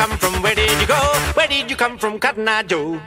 come from? Where did you go? Where did you come from, Cotton Eye Joe?